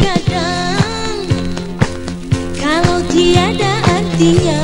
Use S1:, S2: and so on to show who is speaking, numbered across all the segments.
S1: Kadang kalau tiada artinya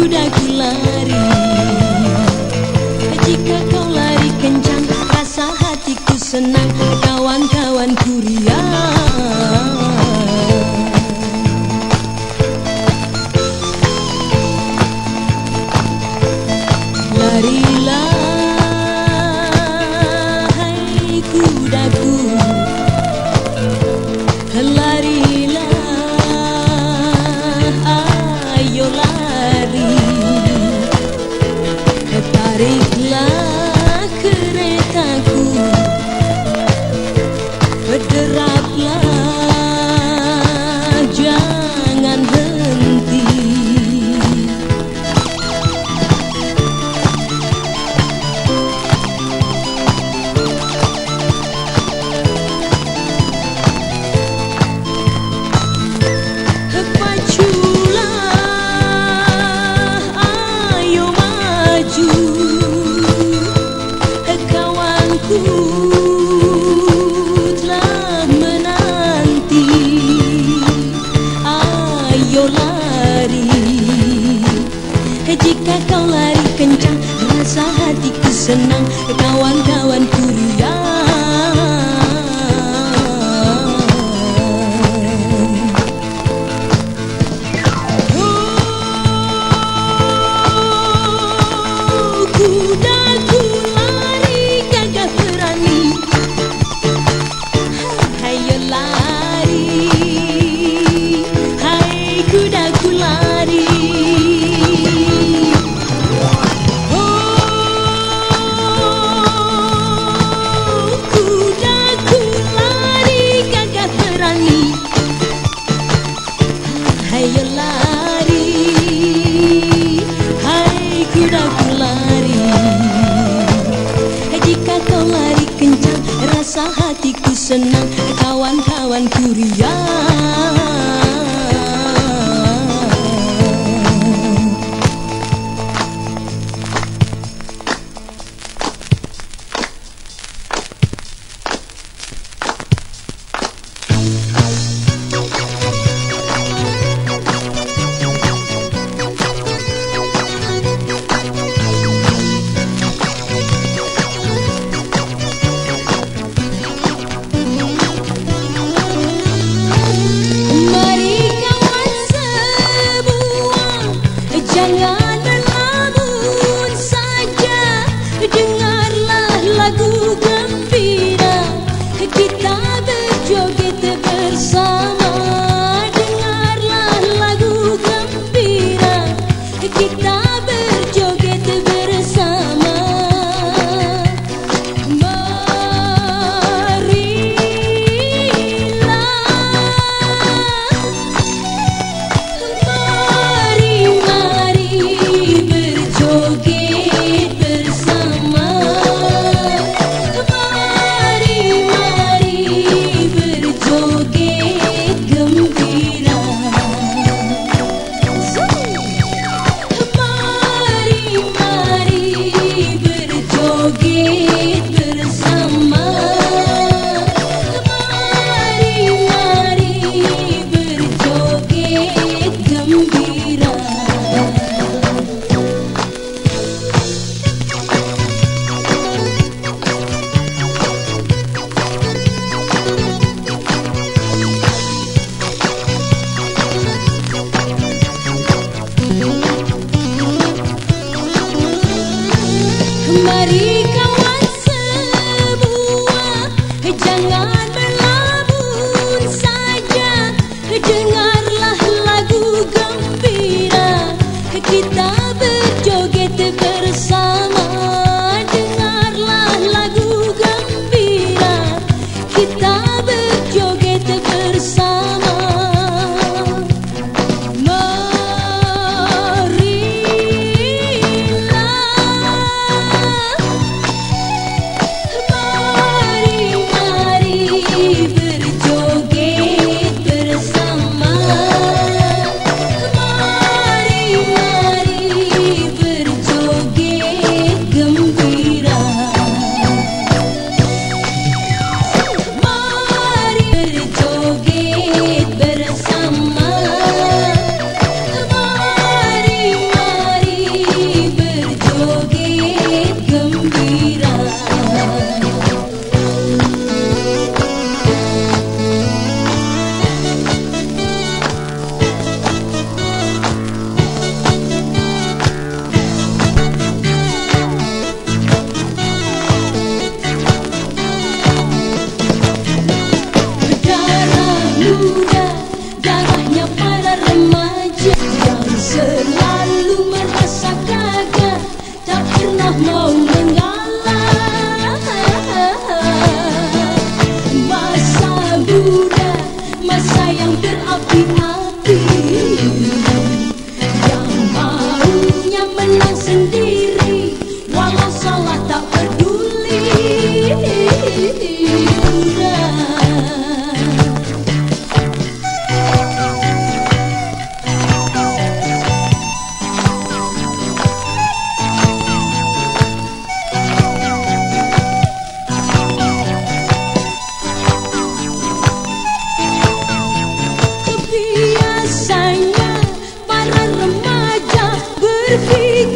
S1: kuda ku lari. Jika kau lari kencang Rasa hatiku senang.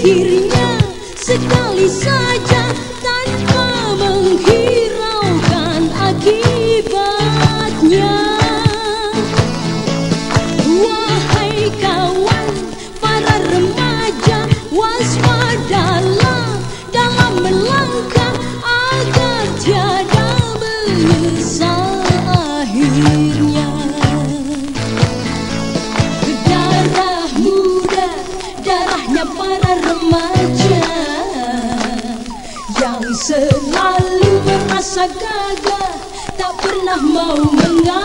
S1: akhirnya sekali saja. oh mừng đó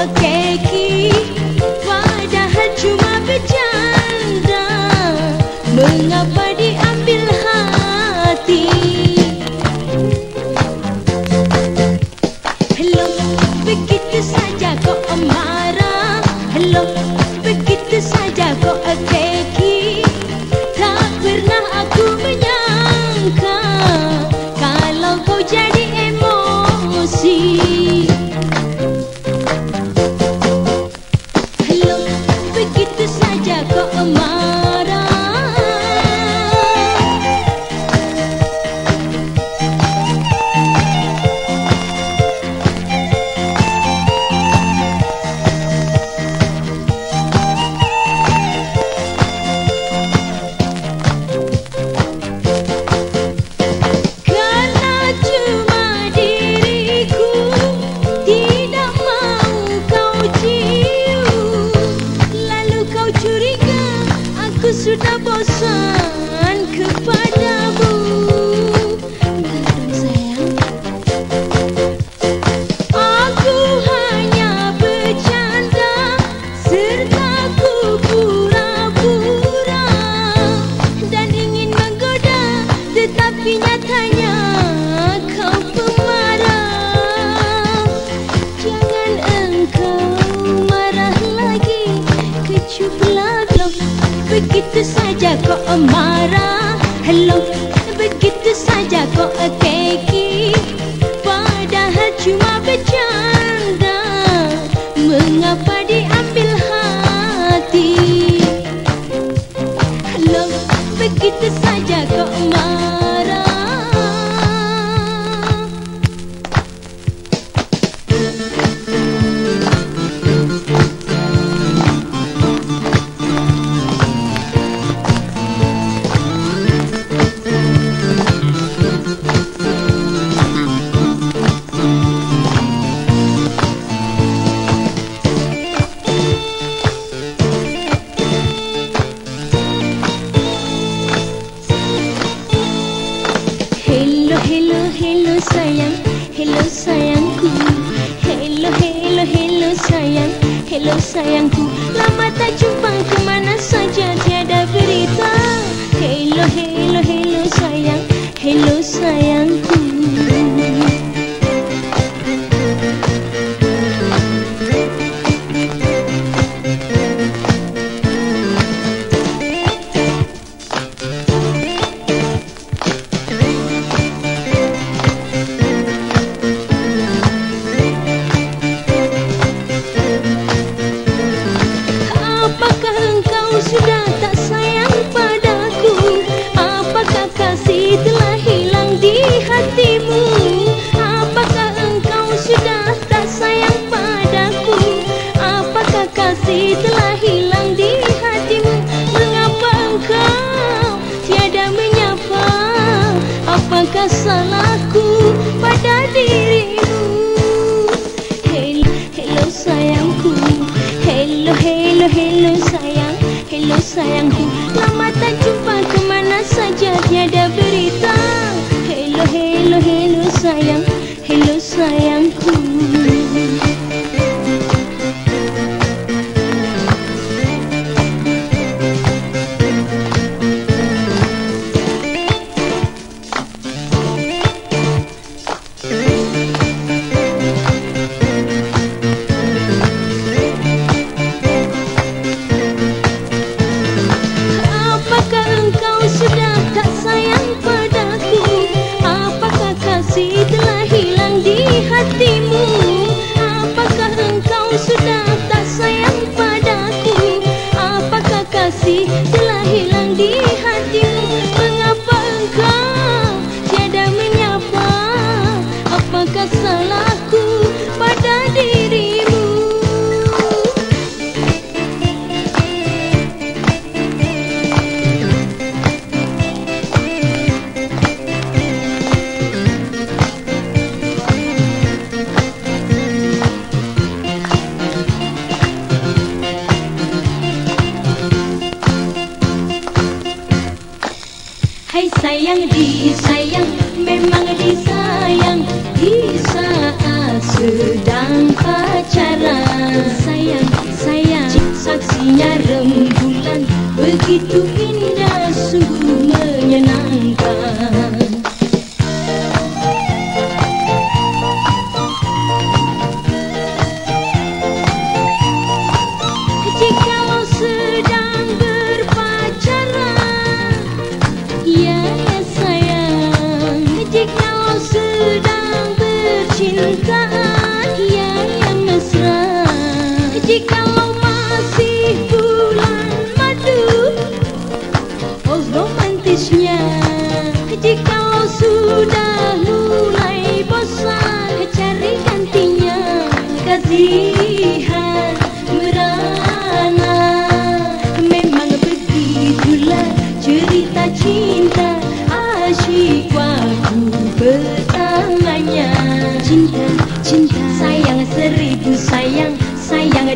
S1: saja saja kok marah Hello, begitu saja kok okay.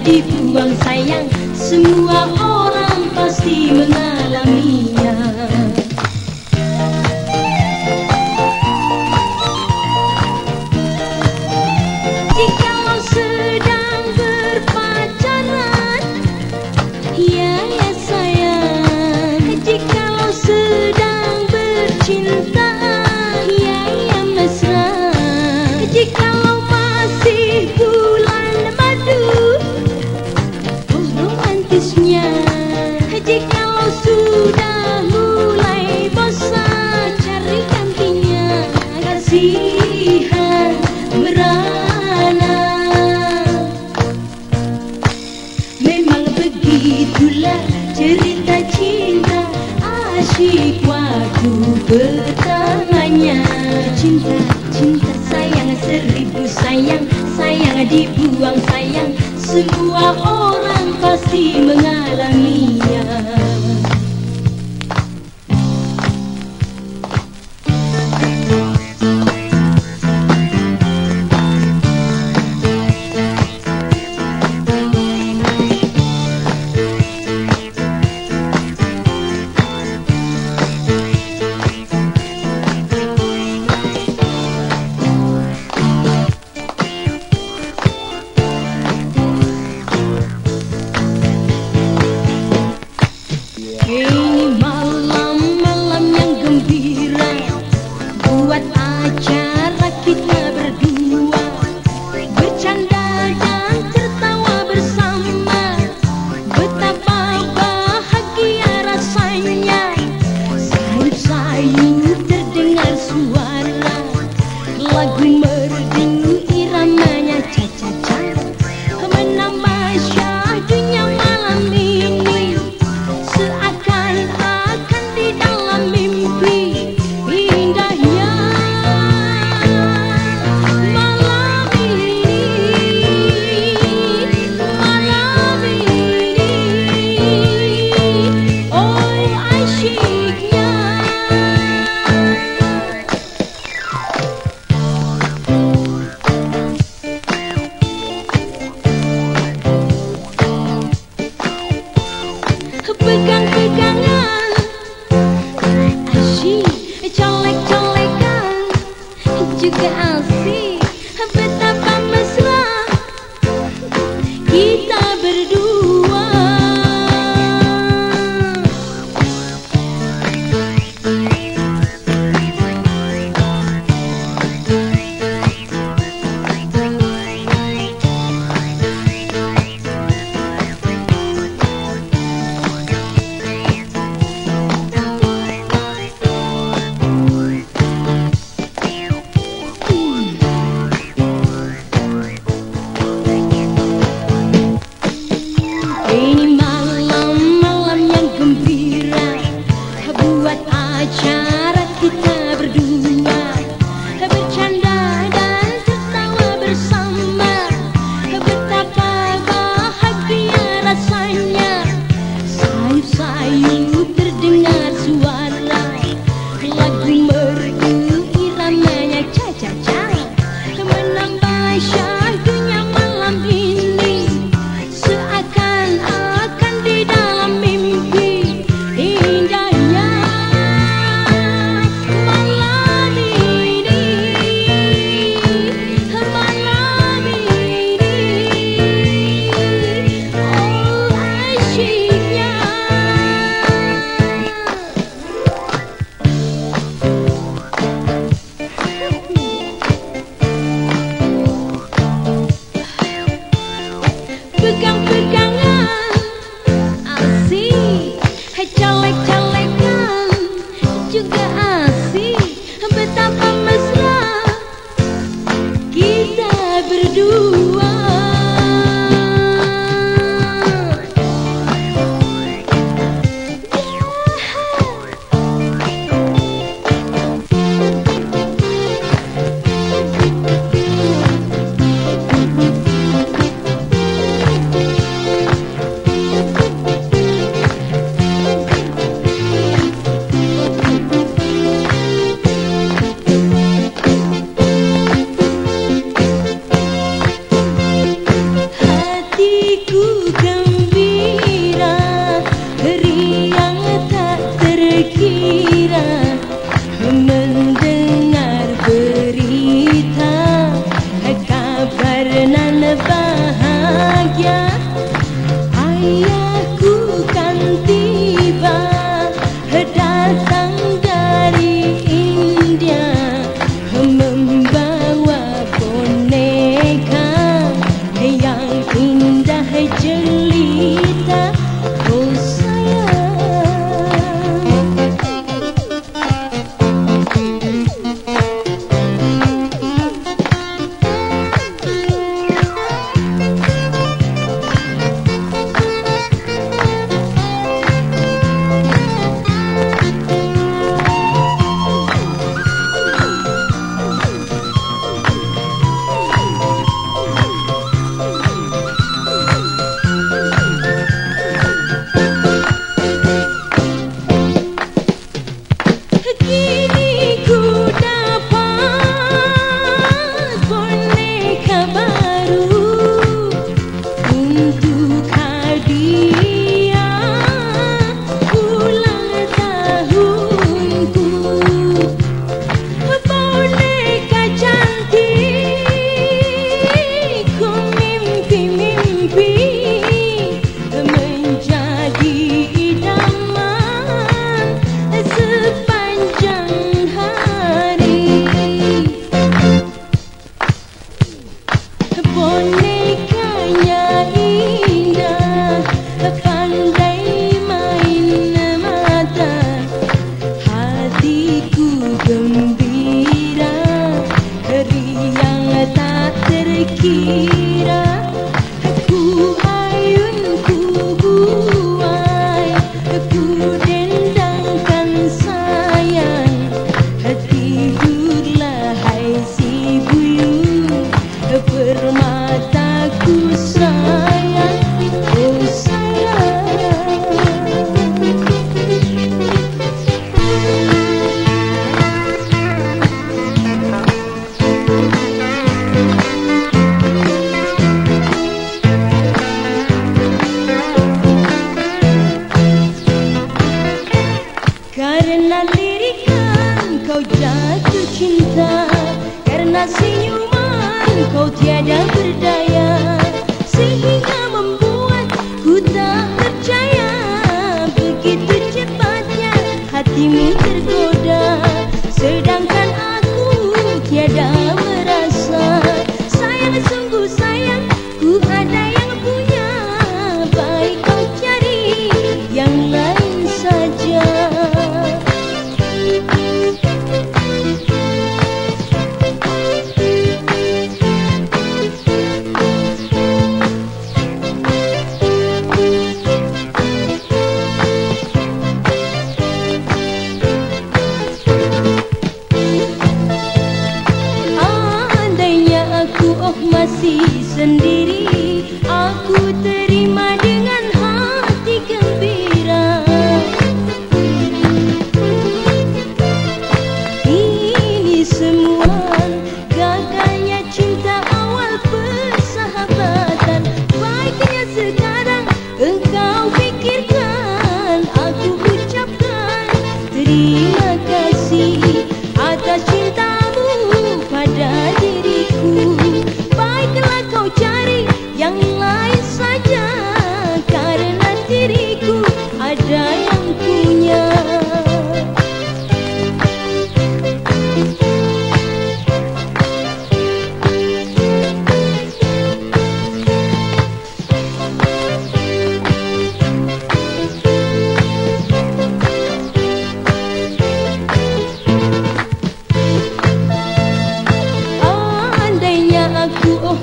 S1: dibuang sayang semua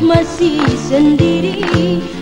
S1: masih sendiri.